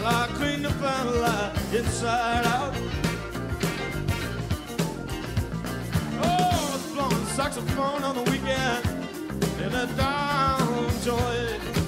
Hell, I clean the final lie inside out. Oh, I was blowing saxophone on the weekend in a down joint.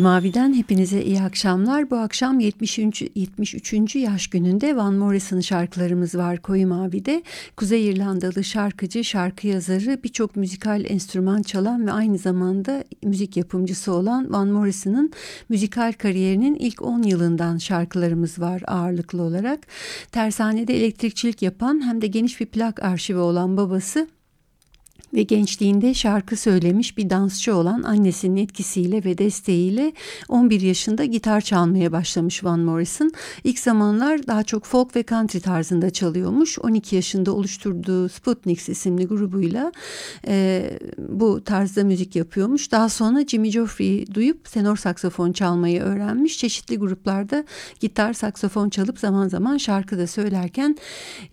Koyu Mavi'den hepinize iyi akşamlar. Bu akşam 70. 73. yaş gününde Van Morrison'ın şarkılarımız var Koyu Mavi'de. Kuzey İrlandalı şarkıcı, şarkı yazarı, birçok müzikal enstrüman çalan ve aynı zamanda müzik yapımcısı olan Van Morrison'ın müzikal kariyerinin ilk 10 yılından şarkılarımız var ağırlıklı olarak. Tersanede elektrikçilik yapan hem de geniş bir plak arşivi olan babası ve gençliğinde şarkı söylemiş bir dansçı olan annesinin etkisiyle ve desteğiyle 11 yaşında gitar çalmaya başlamış Van Morrison. İlk zamanlar daha çok folk ve country tarzında çalıyormuş. 12 yaşında oluşturduğu Sputniks isimli grubuyla e, bu tarzda müzik yapıyormuş. Daha sonra Jimmy Joffrey'i duyup tenor saksafon çalmayı öğrenmiş. Çeşitli gruplarda gitar, saksafon çalıp zaman zaman şarkı da söylerken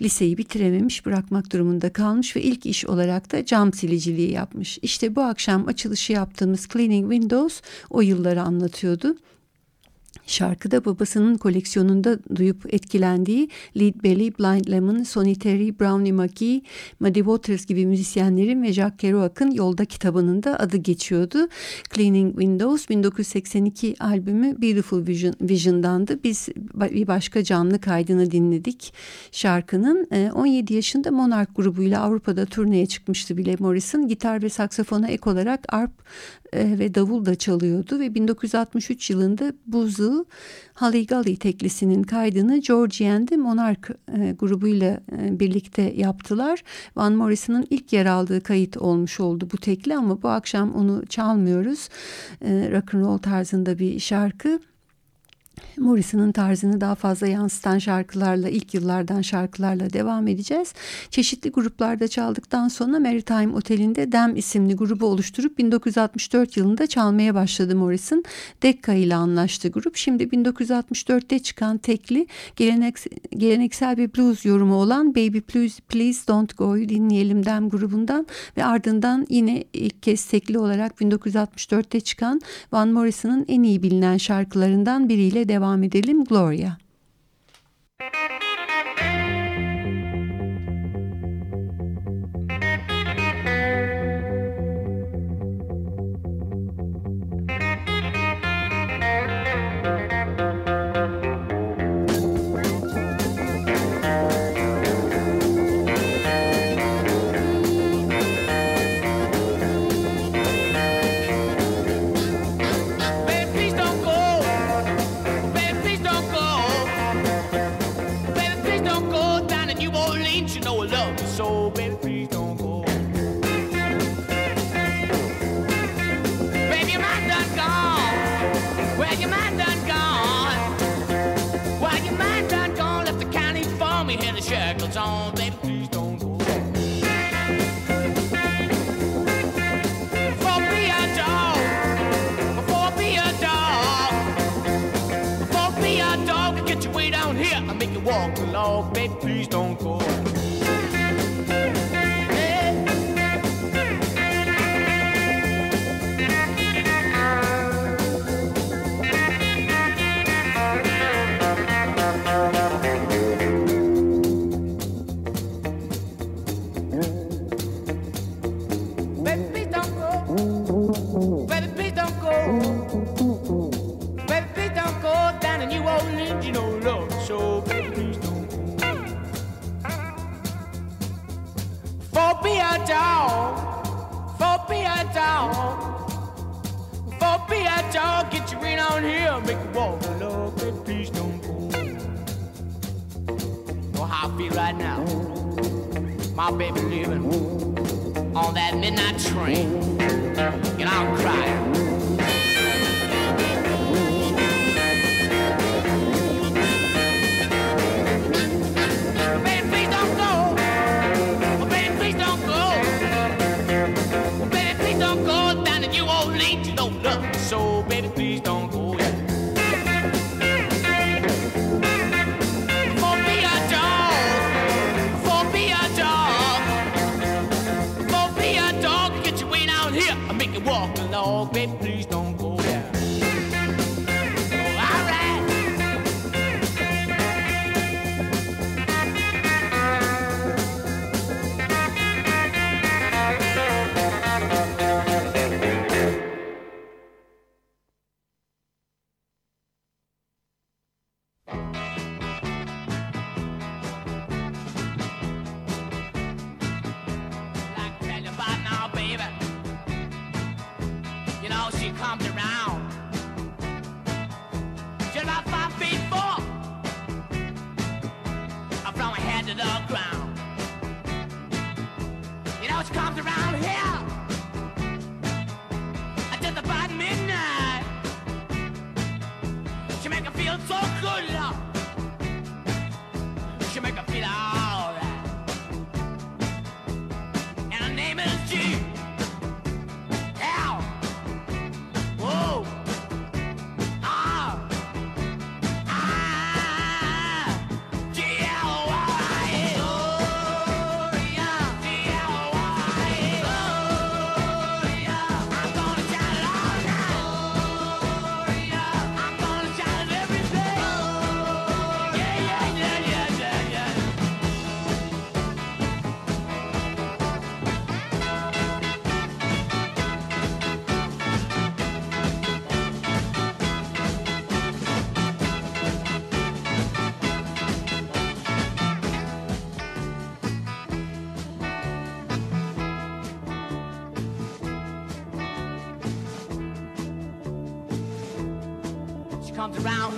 liseyi bitirememiş, bırakmak durumunda kalmış ve ilk iş olarak da cam cam siliciliği yapmış. İşte bu akşam açılışı yaptığımız Cleaning Windows o yılları anlatıyordu. Şarkıda babasının koleksiyonunda duyup etkilendiği Lead Belly, Blind Lemon, Sonny Terry, Brownie McGee, Muddy Waters gibi müzisyenlerin ve Jack Kerouac'ın Yolda kitabının da adı geçiyordu. Cleaning Windows 1982 albümü Beautiful Vision, Vision'dandı. Biz bir başka canlı kaydını dinledik şarkının. 17 yaşında Monarch grubuyla Avrupa'da turneye çıkmıştı bile Morrison. Gitar ve saksafona ek olarak arp ve davul da çalıyordu ve 1963 yılında Buzu Haligali teklisinin kaydını Georgie and the Monarch e, grubuyla e, birlikte yaptılar. Van Morrison'ın ilk yer aldığı kayıt olmuş oldu bu tekli ama bu akşam onu çalmıyoruz. E, rock and roll tarzında bir şarkı. Morrison'ın tarzını daha fazla yansıtan şarkılarla ilk yıllardan şarkılarla devam edeceğiz. Çeşitli gruplarda çaldıktan sonra Maritime Oteli'nde Dem isimli grubu oluşturup 1964 yılında çalmaya başladı Morrison. Decca ile anlaştı grup. Şimdi 1964'te çıkan tekli geleneksel bir blues yorumu olan Baby Please, Please Don't Go'yu dinleyelim Dem grubundan ve ardından yine ilk kez tekli olarak 1964'te çıkan Van Morrison'ın en iyi bilinen şarkılarından biriyle devam edelim Gloria. so big. make you want to love me, please don't go. Know how I feel right now. My baby leaving on that midnight train, and I'm crying. around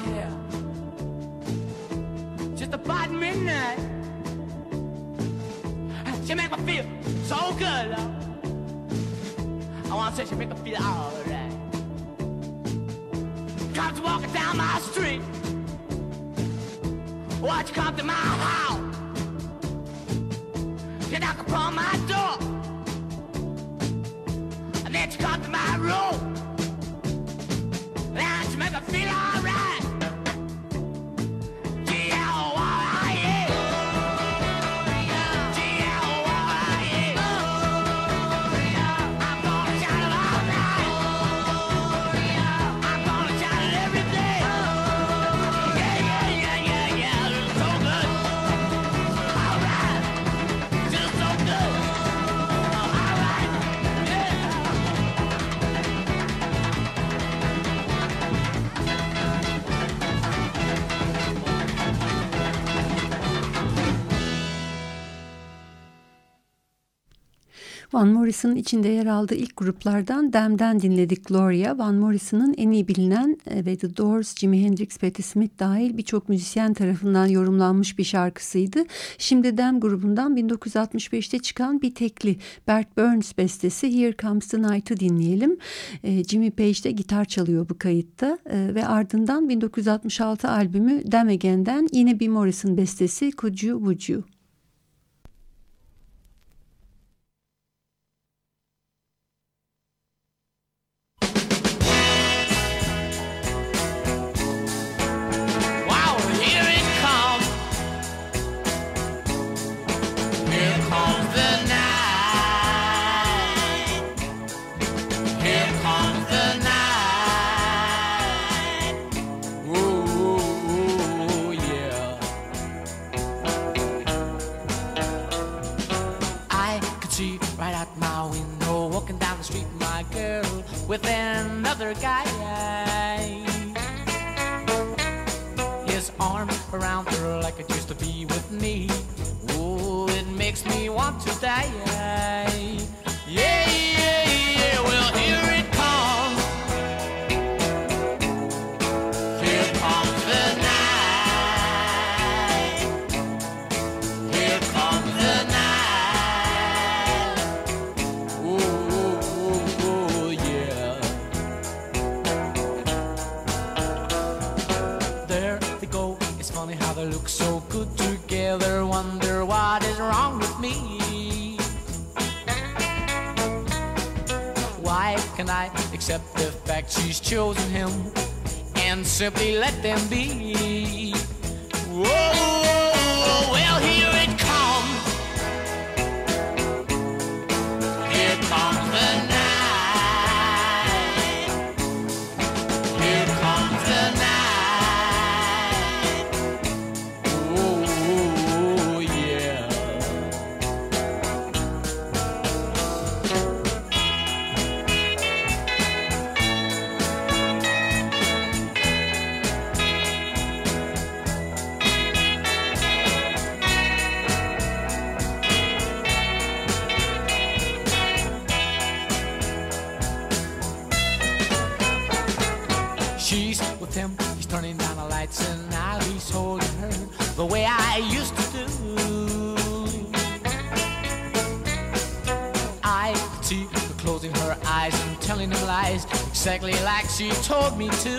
Van Morrison'ın içinde yer aldığı ilk gruplardan Dam'den dinledik Gloria. Van Morrison'ın en iyi bilinen e, ve The Doors, Jimi Hendrix, Patti Smith dahil birçok müzisyen tarafından yorumlanmış bir şarkısıydı. Şimdi Dam grubundan 1965'te çıkan bir tekli Bert Burns bestesi Here Comes the Night'ı dinleyelim. E, Jimmy Page de gitar çalıyor bu kayıtta e, ve ardından 1966 albümü Dam Again'den yine bir Morrison bestesi Could You Would You. guy. His arm around her like it used to be with me. Oh, it makes me want to die. accept the fact she's chosen him and simply let them be. Me to.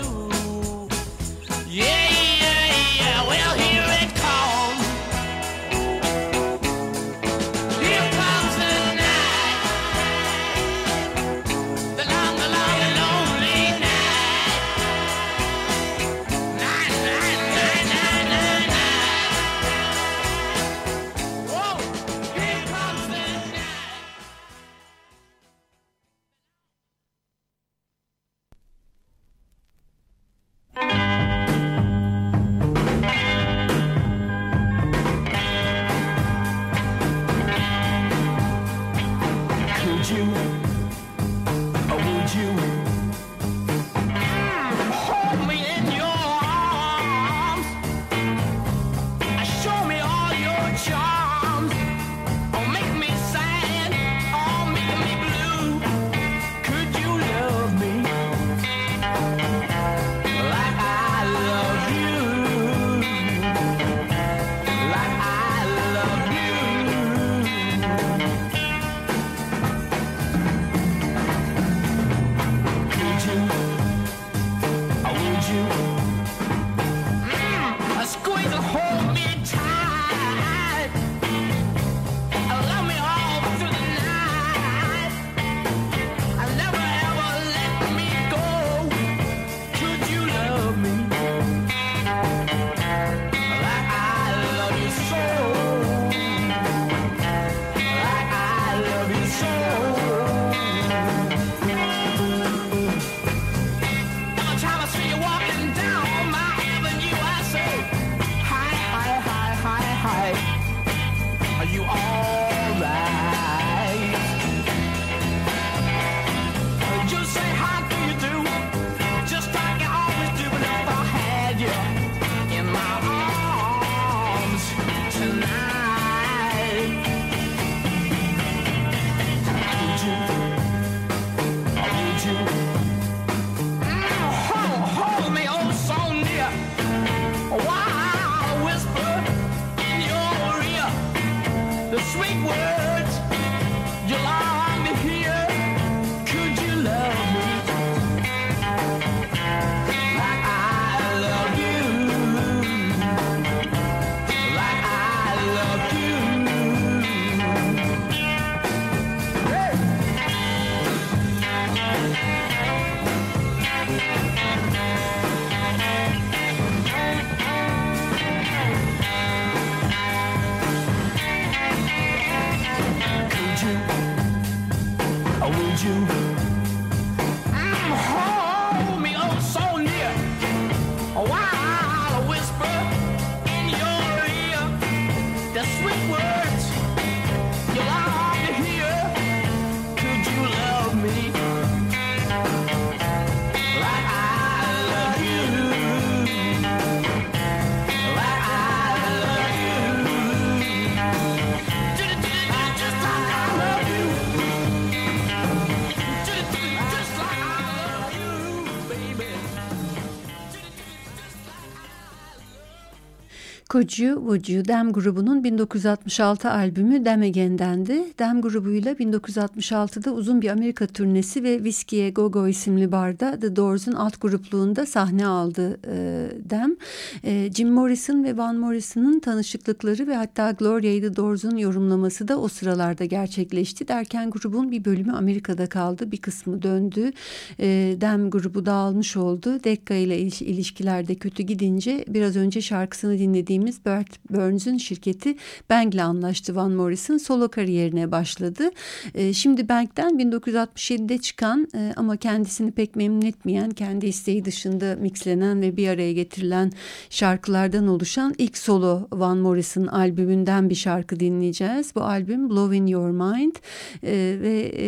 Could You, Would You, Dem grubunun 1966 albümü Dem Again'dendi. Dem grubuyla 1966'da uzun bir Amerika turnesi ve Whiskey'e Go Go isimli barda The Doors'un alt grupluğunda sahne aldı e, Dem. E, Jim Morrison ve Van Morrison'ın tanışıklıkları ve hatta Gloria'yı The Doors'un yorumlaması da o sıralarda gerçekleşti. Derken grubun bir bölümü Amerika'da kaldı, bir kısmı döndü. E, Dem grubu dağılmış oldu. Decca ile iliş- ilişkilerde kötü gidince biraz önce şarkısını dinlediğimiz Bert Burns'ün şirketi Bang'le anlaştı Van Morrison. Solo kariyerine başladı. E, şimdi Bang'den 1967'de çıkan e, ama kendisini pek memnun etmeyen, kendi isteği dışında mixlenen ve bir araya getirilen şarkılardan oluşan ilk solo Van Morrison albümünden bir şarkı dinleyeceğiz. Bu albüm Blowing Your Mind E, ve e,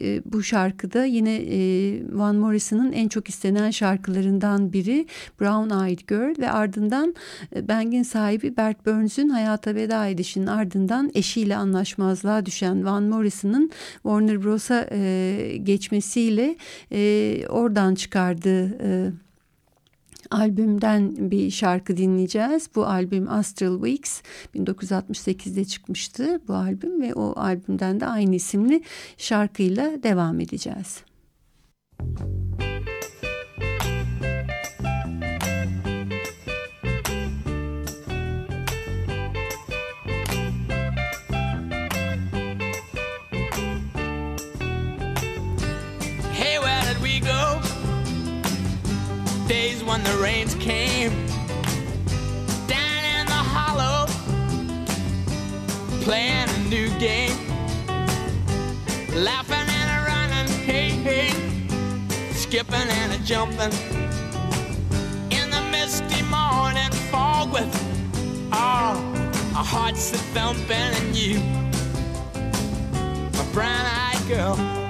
e, bu şarkıda yine e, Van Morrison'ın en çok istenen şarkılarından biri Brown Eyed Girl ve ardından e, Bang'in sahibi Bert Burns'ün hayata veda edişinin ardından eşiyle anlaşmazlığa düşen Van Morrison'ın Warner Bros'a e, geçmesiyle e, oradan çıkardığı e, albümden bir şarkı dinleyeceğiz. Bu albüm Astral Weeks 1968'de çıkmıştı bu albüm ve o albümden de aynı isimli şarkıyla devam edeceğiz. Hey, Days when the rains came. Down in the hollow, playing a new game, laughing and a running, hey hey, skipping and a jumping. In the misty morning fog with all our hearts a thumping and you, my brown-eyed girl.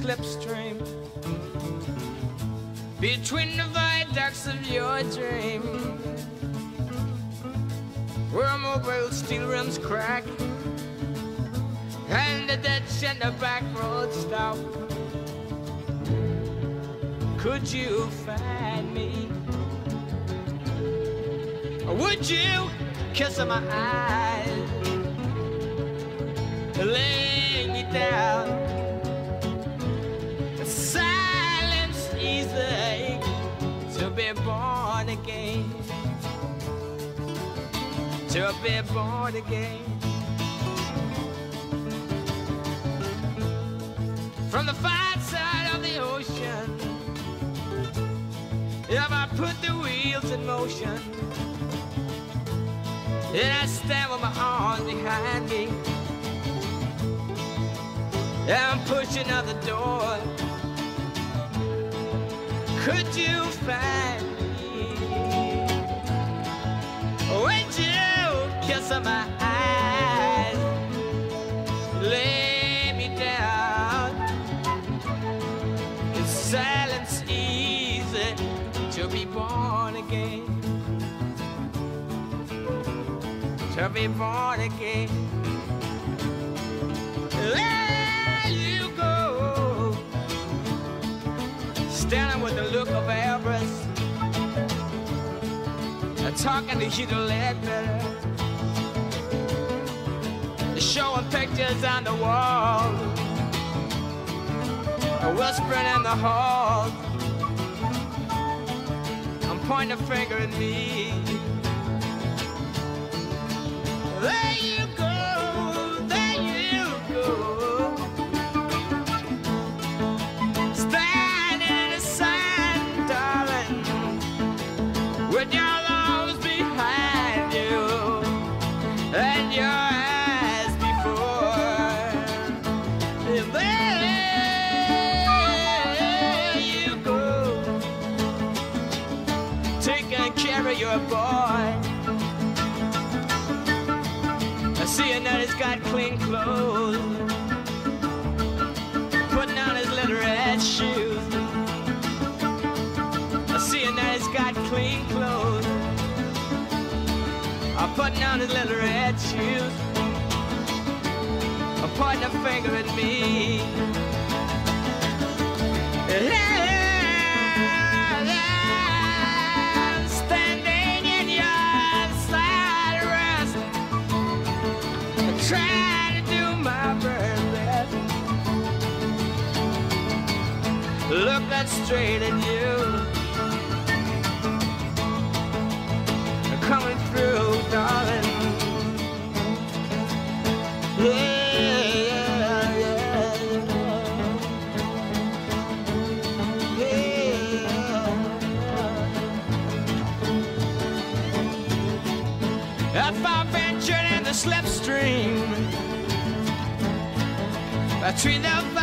slipstream between the viaducts of your dream, where mobile steel rims crack and the ditch and the back road stop, could you find me? Or would you kiss my eyes? lay me down. Be born again. To be born again. From the far side of the ocean, if I put the wheels in motion, then I stand with my arms behind me. I'm pushing out the door. Could you find me? Would you kiss my eyes? Lay me down. Is silence easy to be born again? To be born again. Talking to you to let better, showing pictures on the wall, whispering in the hall. I'm pointing a finger at me. There clean clothes, putting on his little red shoes. Seeing that he's got clean clothes, I'm putting on his little red shoes. I'm pointing a finger at me. Looking straight at you, coming through, darling. Yeah, slipstream between the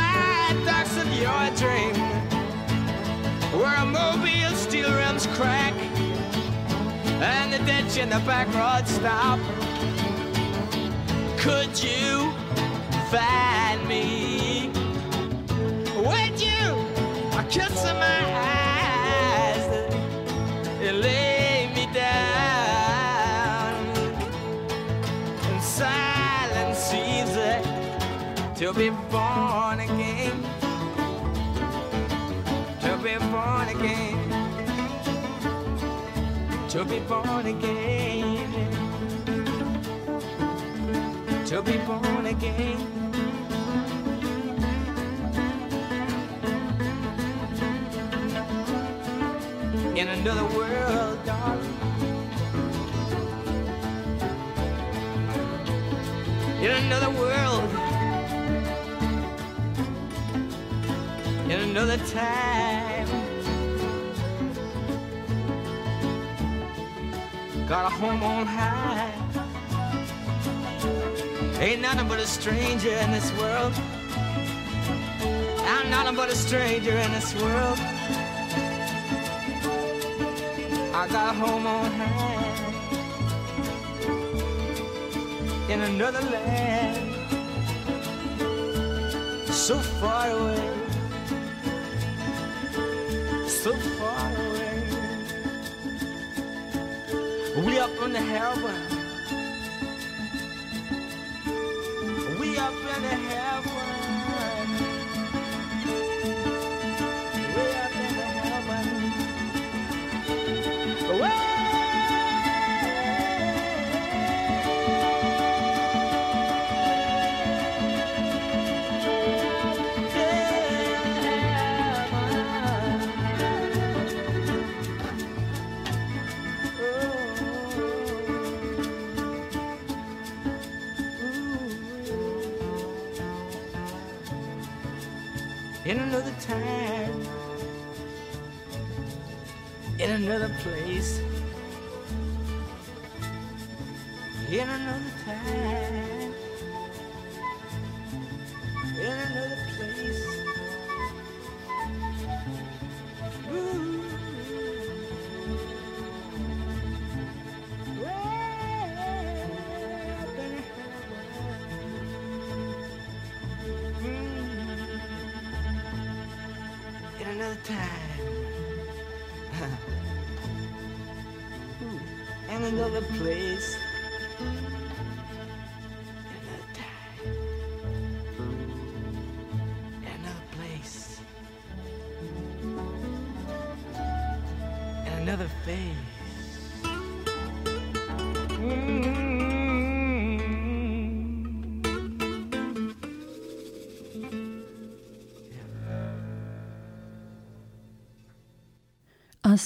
the ditch in the back road stop, could you find me? Would you kiss my eyes and lay me down? And silence seems to be born To be born again. To be born again. In another world, darling. In another world. In another time. Got a home on high. Ain't nothing but a stranger in this world. I'm nothing but a stranger in this world. I got a home on high in another land, so far away, so far away. We up in the heaven, we up in heaven. Time. Hmm. and another place.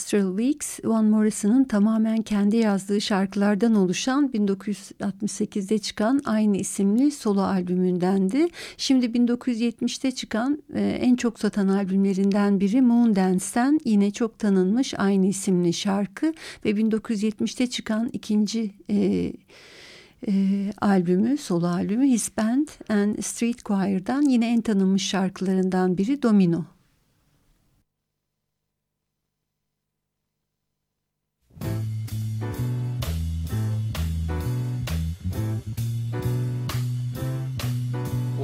Astral Weeks, Van Morrison'ın tamamen kendi yazdığı şarkılardan oluşan 1968'de çıkan aynı isimli solo albümündendi. Şimdi 1970'te çıkan e, en çok satan albümlerinden biri Moon Dance'ten yine çok tanınmış aynı isimli şarkı ve 1970'te çıkan ikinci e, e, albümü, solo albümü His Band and Street Choir'dan yine en tanınmış şarkılarından biri Domino.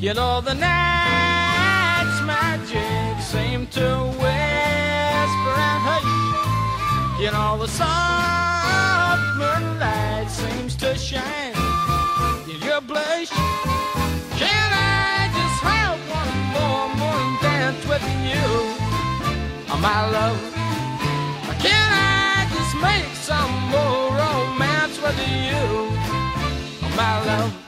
You know the night's magic seem to whisper and hush. You know the soft moonlight seems to shine in your blush. Can I just have one more morning dance with you, oh, my love? Can I just make some more romance with you, oh, my love?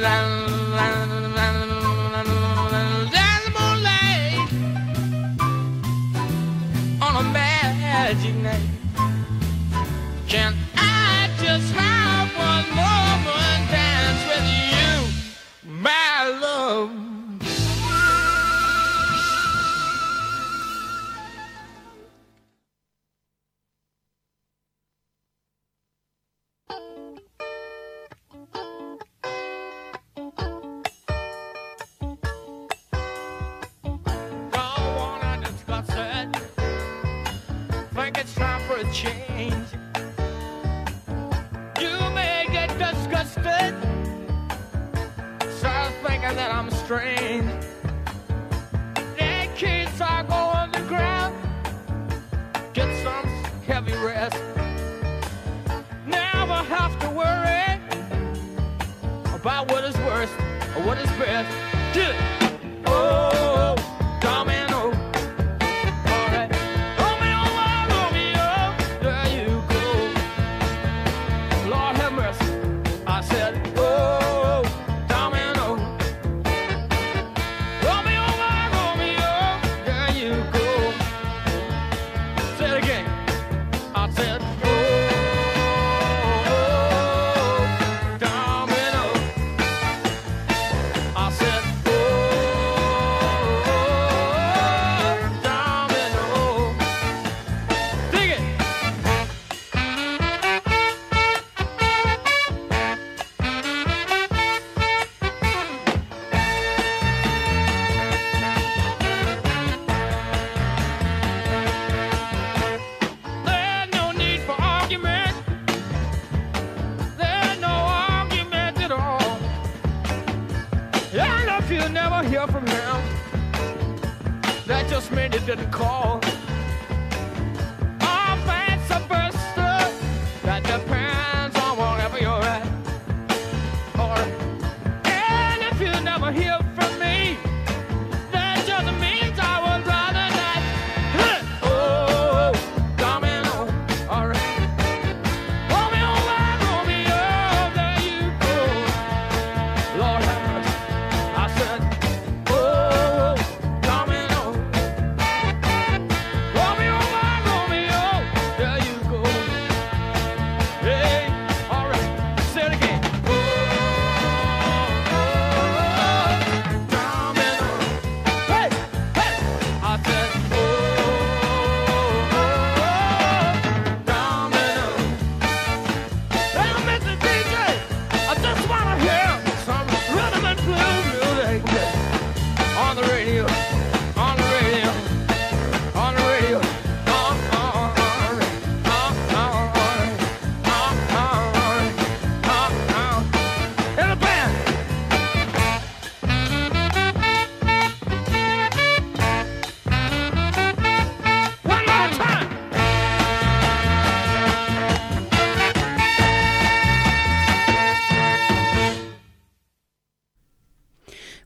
La,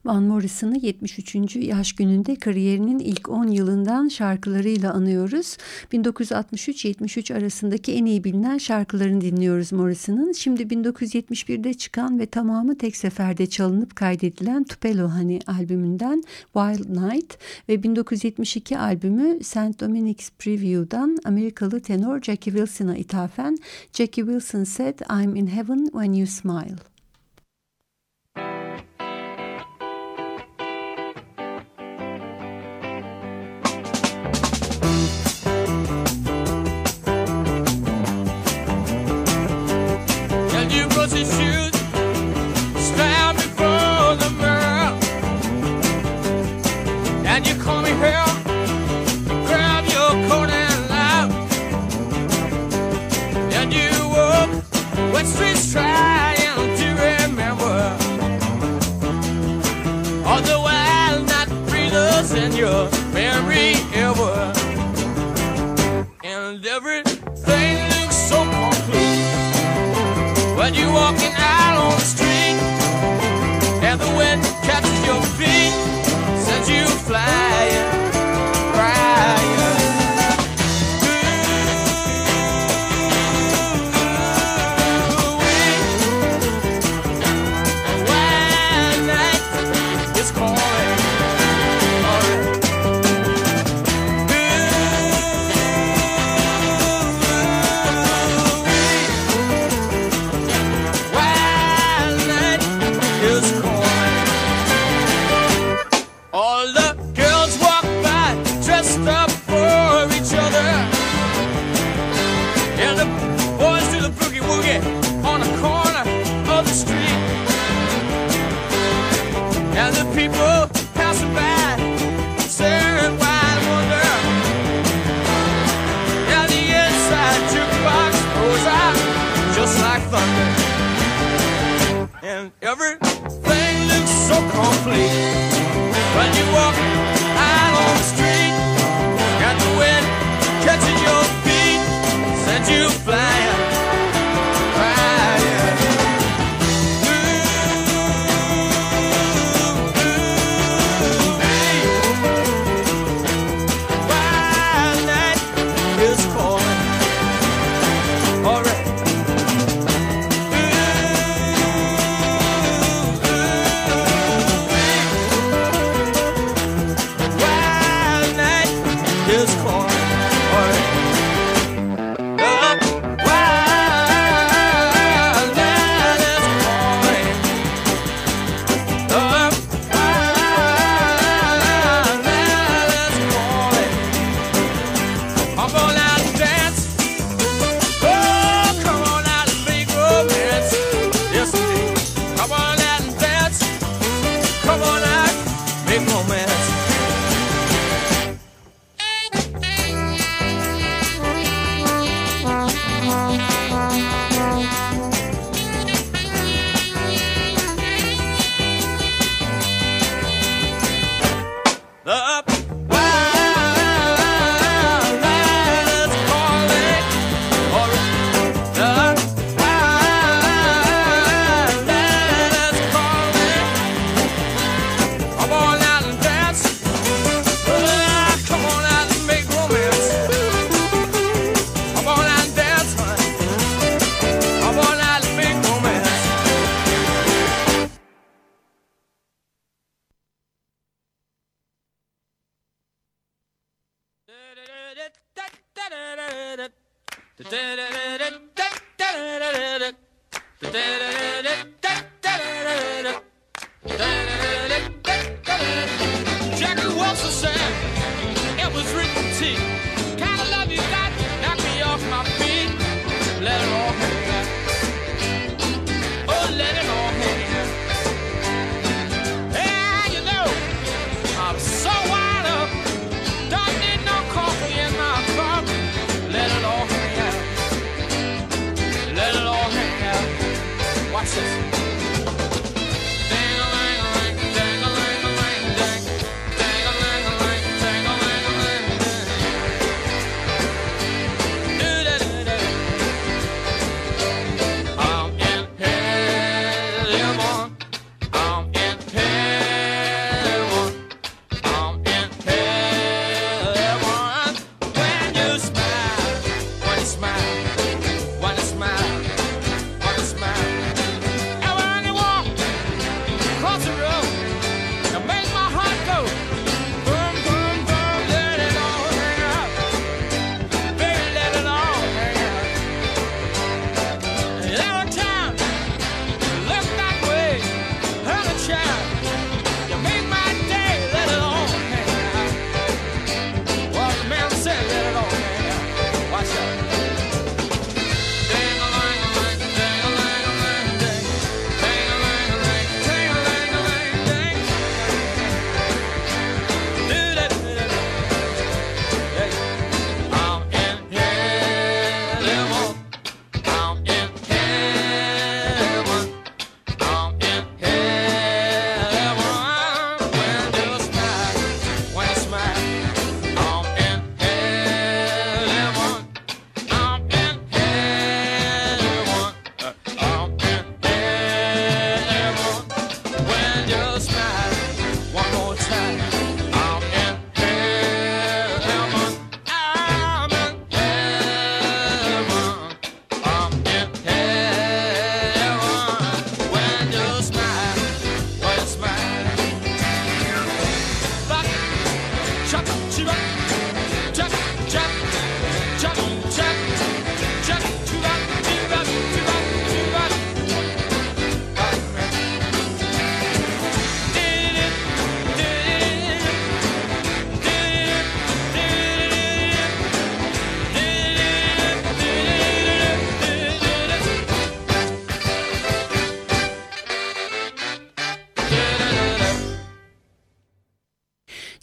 Van Morrison'ı 73. yaş gününde kariyerinin ilk 10 yılından şarkılarıyla anıyoruz. 1963-73 arasındaki en iyi bilinen şarkılarını dinliyoruz Morrison'ın. Şimdi 1971'de çıkan ve tamamı tek seferde çalınıp kaydedilen Tupelo Hani albümünden Wild Night ve 1972 albümü St. Dominic's Preview'dan Amerikalı tenor Jackie Wilson'a ithafen Jackie Wilson said I'm in heaven when you smile.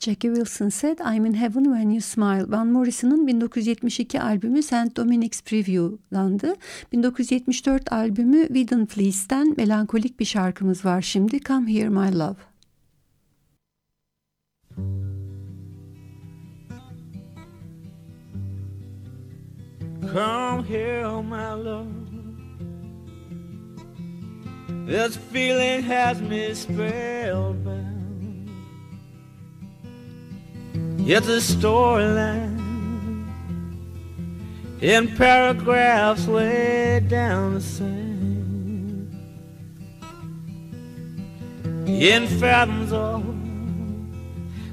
Jackie Wilson said I'm in heaven when you smile. Van Morrison'ın 1972 albümü St. Dominic's Preview'landı. 1974 albümü Whedon Fleece'ten melankolik bir şarkımız var şimdi. Come Here My Love. Come here, my love. This feeling has me spellbound. It's a storyline in paragraphs way down the sand. In fathoms of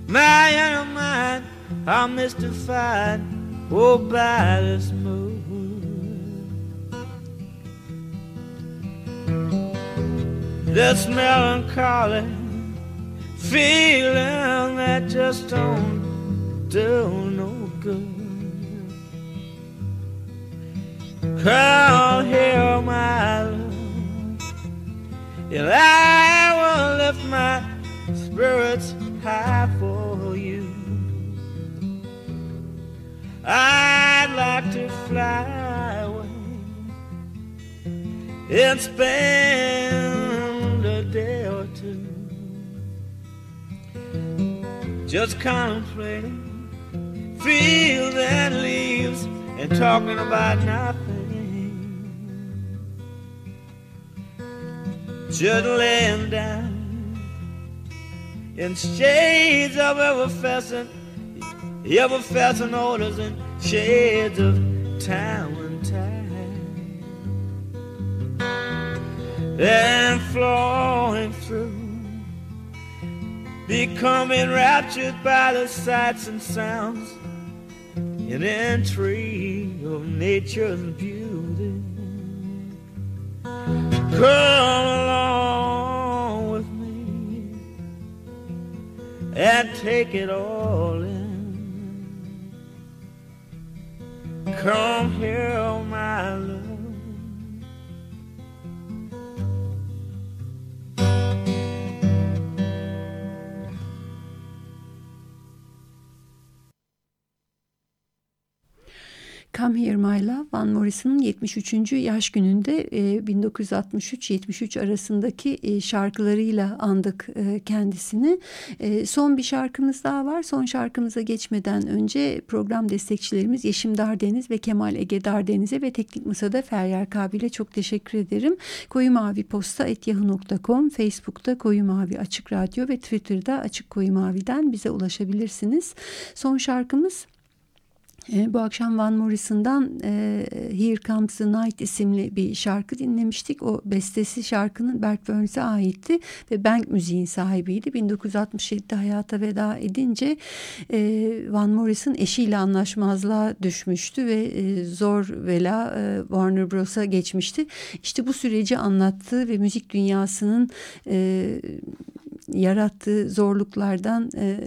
my inner mind, I'm mystified oh, by this mood. This melancholy feeling that just don't do no good. Come here, my love, and I will lift my spirits high for you. I'd like to fly away and spend a day or two just contemplating fields and leaves and talking about nothing. Just laying down in shades of effervescent, effervescent odors and shades of time and time. And flowing through becoming raptured by the sights and sounds and entry of nature's beauty. Come along with me and take it all in. Come here, my love. Come Here My Love Van Morrison'ın 73. yaş gününde 1963-73 e, arasındaki e, şarkılarıyla andık e, kendisini. Son bir şarkımız daha var. Son şarkımıza geçmeden önce program destekçilerimiz Yeşim Dardeniz ve Kemal Ege Dardeniz'e ve Teknik Masa'da Feryal Kabil'e çok teşekkür ederim. Koyu Mavi Posta etyahu.com, Facebook'ta Koyu Mavi Açık Radyo ve Twitter'da Açık Koyu Mavi'den bize ulaşabilirsiniz. Son şarkımız e, bu akşam Van Morrison'dan e, Here Comes the Night isimli bir şarkı dinlemiştik. O bestesi şarkının Bert Burns'e aitti ve Bank müziğin sahibiydi. 1967'de hayata veda edince e, Van Morrison eşiyle anlaşmazlığa düşmüştü ve zor vela Warner Bros'a geçmişti. İşte bu süreci anlattığı ve müzik dünyasının yarattığı zorluklardan e,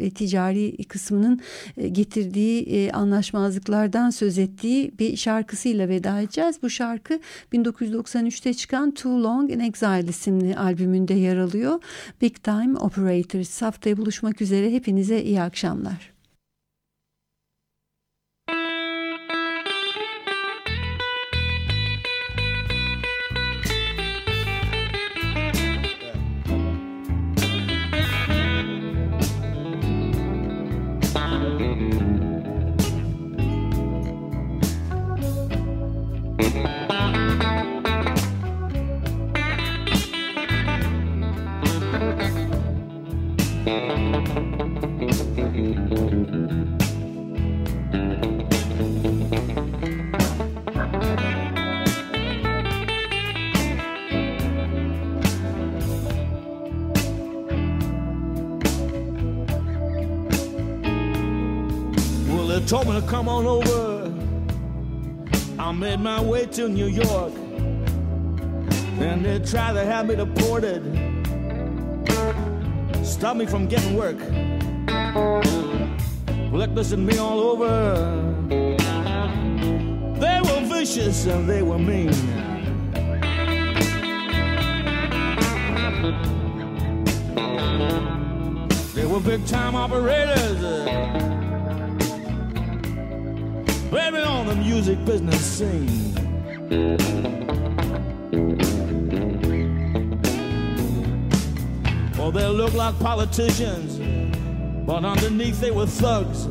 ve ticari kısmının e, getirdiği e, anlaşmazlıklardan söz ettiği bir şarkısıyla veda edeceğiz. Bu şarkı 1993'te çıkan Too Long in Exile isimli albümünde yer alıyor. Big Time Operators. Haftaya buluşmak üzere. Hepinize iyi akşamlar. Come on over. I made my way to New York, and they tried to have me deported, stop me from getting work, blacklisted me all over. They were vicious and they were mean. They were big time operators. Baby on the music business scene. Well, they look like politicians, but underneath they were thugs.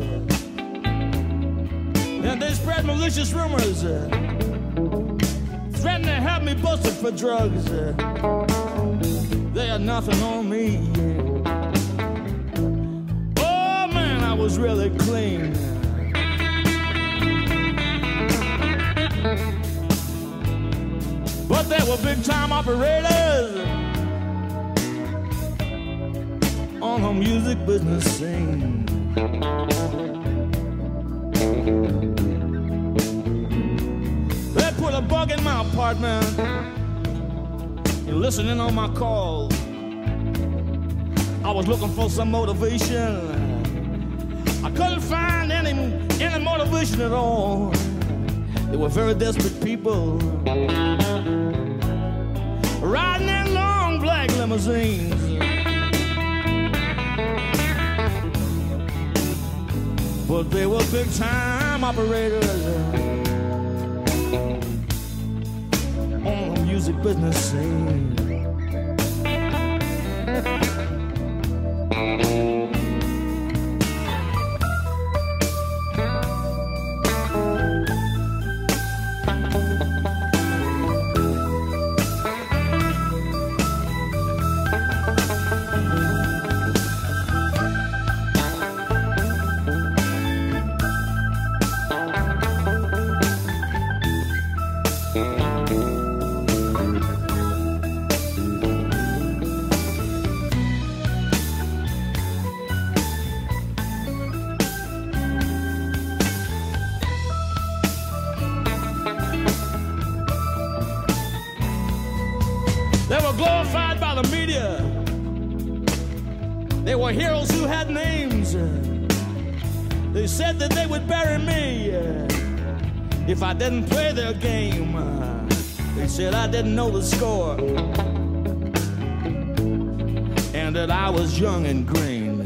And they spread malicious rumors, threatened to have me busted for drugs. They had nothing on me. Oh man, I was really clean. But they were big time operators on the music business scene. They put a bug in my apartment. You're listening on my calls. I was looking for some motivation. I couldn't find any any motivation at all. They were very desperate people. Riding in long black limousines. But they were big time operators on the music business scene. Were heroes who had names. They said that they would bury me if I didn't play their game. They said I didn't know the score and that I was young and green.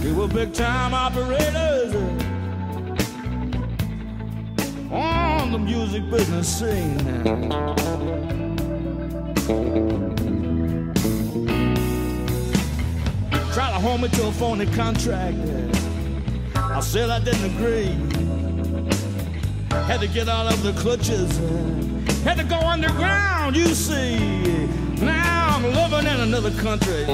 They were big time operators on the music business scene. Try to hold me to a phony contract. I said I didn't agree. Had to get out of the clutches. Had to go underground, you see. Now I'm living in another country.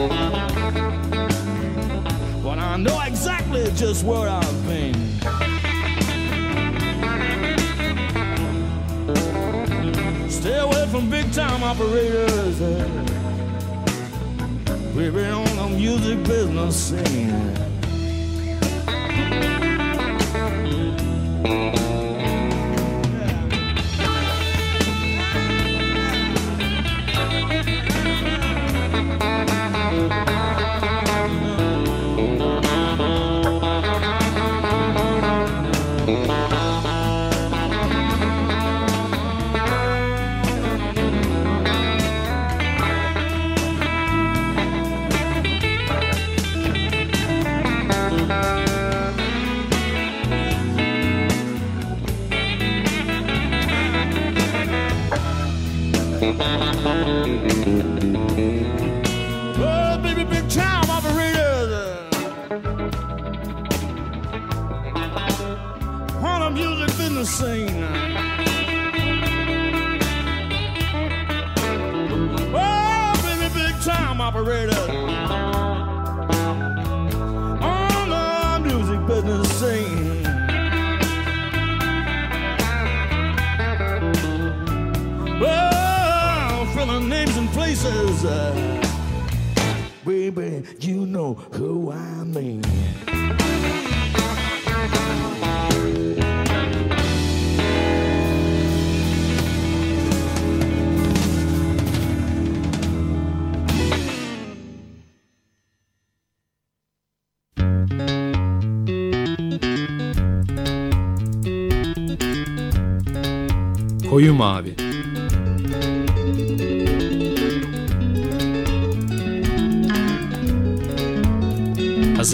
But I know exactly just where I've been. Stay away from big time operators. Eh. We've been on the music business scene.